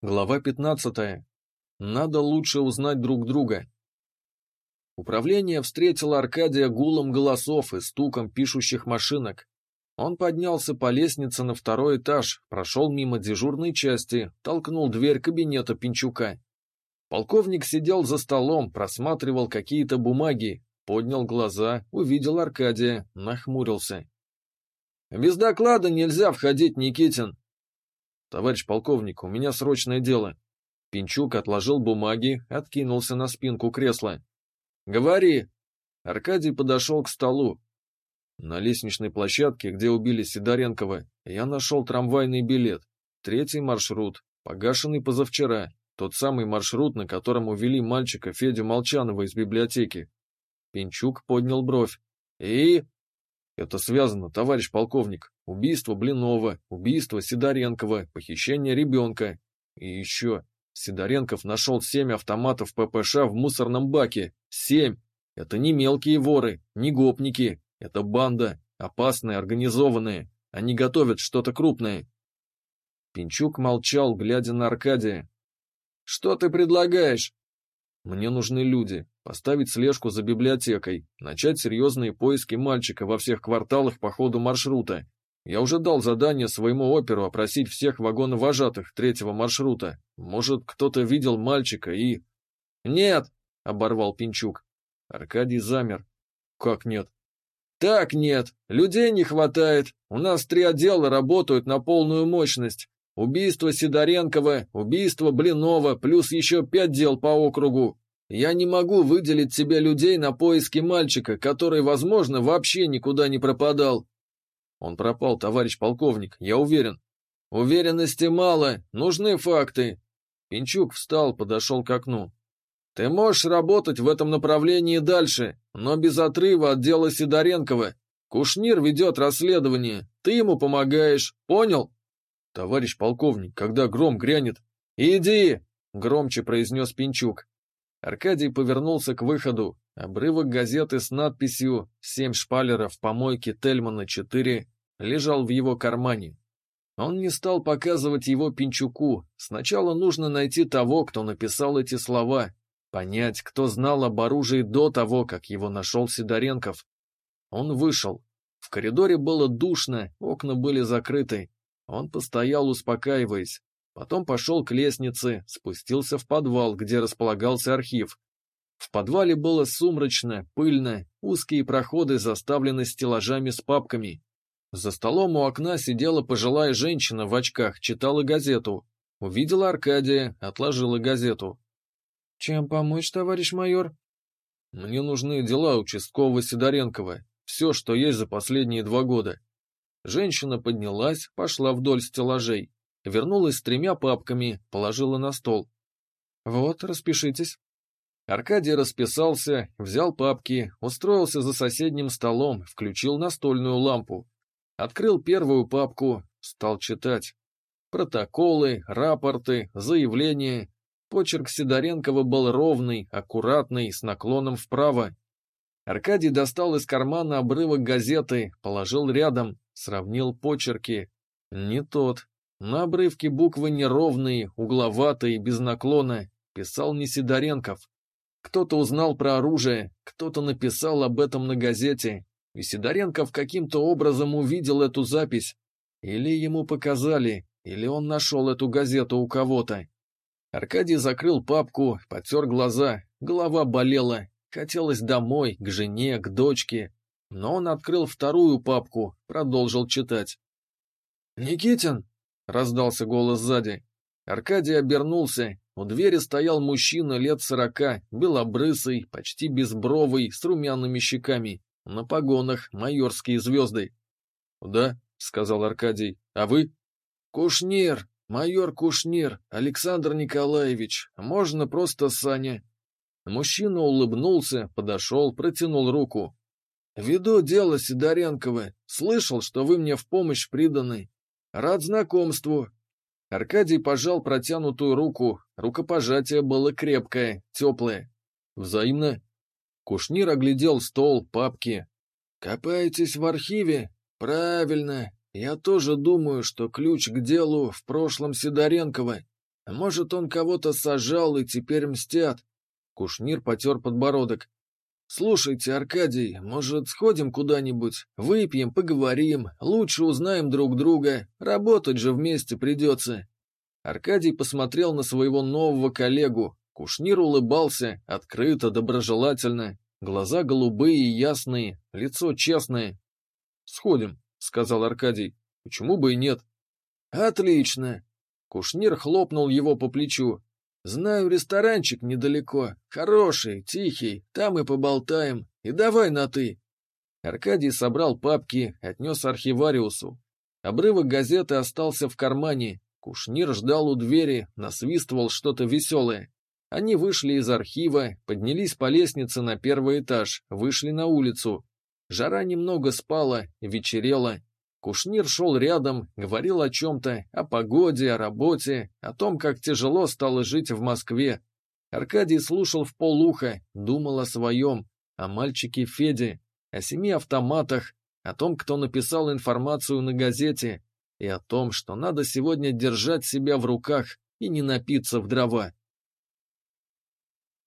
Глава 15. Надо лучше узнать друг друга. Управление встретило Аркадия гулом голосов и стуком пишущих машинок. Он поднялся по лестнице на второй этаж, прошел мимо дежурной части, толкнул дверь кабинета Пинчука. Полковник сидел за столом, просматривал какие-то бумаги, поднял глаза, увидел Аркадия, нахмурился. «Без доклада нельзя входить, Никитин», «Товарищ полковник, у меня срочное дело». Пинчук отложил бумаги, откинулся на спинку кресла. «Говори!» Аркадий подошел к столу. На лестничной площадке, где убили Сидоренкова, я нашел трамвайный билет. Третий маршрут, погашенный позавчера. Тот самый маршрут, на котором увели мальчика Федю Молчанова из библиотеки. Пинчук поднял бровь. «И?» Это связано, товарищ полковник. Убийство Блинова, убийство Сидоренкова, похищение ребенка. И еще. Сидоренков нашел семь автоматов ППШ в мусорном баке. Семь! Это не мелкие воры, не гопники. Это банда, опасная, организованная. Они готовят что-то крупное. Пинчук молчал, глядя на Аркадия. «Что ты предлагаешь?» «Мне нужны люди. Поставить слежку за библиотекой, начать серьезные поиски мальчика во всех кварталах по ходу маршрута. Я уже дал задание своему оперу опросить всех вагоновожатых третьего маршрута. Может, кто-то видел мальчика и... «Нет!» — оборвал Пинчук. Аркадий замер. «Как нет?» «Так нет. Людей не хватает. У нас три отдела работают на полную мощность. Убийство Сидоренкова, убийство Блинова, плюс еще пять дел по округу. Я не могу выделить себе людей на поиски мальчика, который, возможно, вообще никуда не пропадал. Он пропал, товарищ полковник, я уверен. Уверенности мало, нужны факты. Пинчук встал, подошел к окну. Ты можешь работать в этом направлении дальше, но без отрыва от дела Сидоренкова. Кушнир ведет расследование, ты ему помогаешь, понял? Товарищ полковник, когда гром грянет... Иди, громче произнес Пинчук. Аркадий повернулся к выходу. Обрывок газеты с надписью «Семь шпалеров помойки Тельмана 4» лежал в его кармане. Он не стал показывать его Пинчуку. Сначала нужно найти того, кто написал эти слова, понять, кто знал об оружии до того, как его нашел Сидоренков. Он вышел. В коридоре было душно, окна были закрыты. Он постоял, успокаиваясь. Потом пошел к лестнице, спустился в подвал, где располагался архив. В подвале было сумрачно, пыльно, узкие проходы заставлены стеллажами с папками. За столом у окна сидела пожилая женщина в очках, читала газету. Увидела Аркадия, отложила газету. «Чем помочь, товарищ майор?» «Мне нужны дела участкового Сидоренкова, все, что есть за последние два года». Женщина поднялась, пошла вдоль стеллажей. Вернулась с тремя папками, положила на стол. «Вот, распишитесь». Аркадий расписался, взял папки, устроился за соседним столом, включил настольную лампу. Открыл первую папку, стал читать. Протоколы, рапорты, заявления. Почерк Сидоренкова был ровный, аккуратный, с наклоном вправо. Аркадий достал из кармана обрывок газеты, положил рядом, сравнил почерки. Не тот, на обрывке буквы неровные, угловатые, без наклона. Писал не Сидоренков. Кто-то узнал про оружие, кто-то написал об этом на газете. И Сидоренков каким-то образом увидел эту запись. Или ему показали, или он нашел эту газету у кого-то. Аркадий закрыл папку, потер глаза, голова болела. Хотелось домой, к жене, к дочке. Но он открыл вторую папку, продолжил читать. «Никитин!» Раздался голос сзади. Аркадий обернулся. У двери стоял мужчина лет сорока, белобрысый, почти безбровый, с румяными щеками. На погонах майорские звезды. «Да», — сказал Аркадий. «А вы?» «Кушнир, майор Кушнир, Александр Николаевич. Можно просто Саня?» Мужчина улыбнулся, подошел, протянул руку. «Веду дело Сидоренкова. Слышал, что вы мне в помощь приданы. Рад знакомству. Аркадий пожал протянутую руку. Рукопожатие было крепкое, теплое. Взаимно. Кушнир оглядел стол, папки. Копаетесь в архиве? Правильно. Я тоже думаю, что ключ к делу в прошлом Сидоренкова. Может, он кого-то сажал и теперь мстят?» Кушнир потер подбородок. «Слушайте, Аркадий, может, сходим куда-нибудь? Выпьем, поговорим, лучше узнаем друг друга. Работать же вместе придется». Аркадий посмотрел на своего нового коллегу. Кушнир улыбался, открыто, доброжелательно. Глаза голубые и ясные, лицо честное. «Сходим», — сказал Аркадий. «Почему бы и нет?» «Отлично!» Кушнир хлопнул его по плечу. «Знаю ресторанчик недалеко. Хороший, тихий. Там и поболтаем. И давай на «ты». Аркадий собрал папки, отнес архивариусу. Обрывок газеты остался в кармане. Кушнир ждал у двери, насвистывал что-то веселое. Они вышли из архива, поднялись по лестнице на первый этаж, вышли на улицу. Жара немного спала, вечерело. Кушнир шел рядом, говорил о чем-то, о погоде, о работе, о том, как тяжело стало жить в Москве. Аркадий слушал в полуха, думал о своем, о мальчике Феде, о семи автоматах, о том, кто написал информацию на газете, и о том, что надо сегодня держать себя в руках и не напиться в дрова.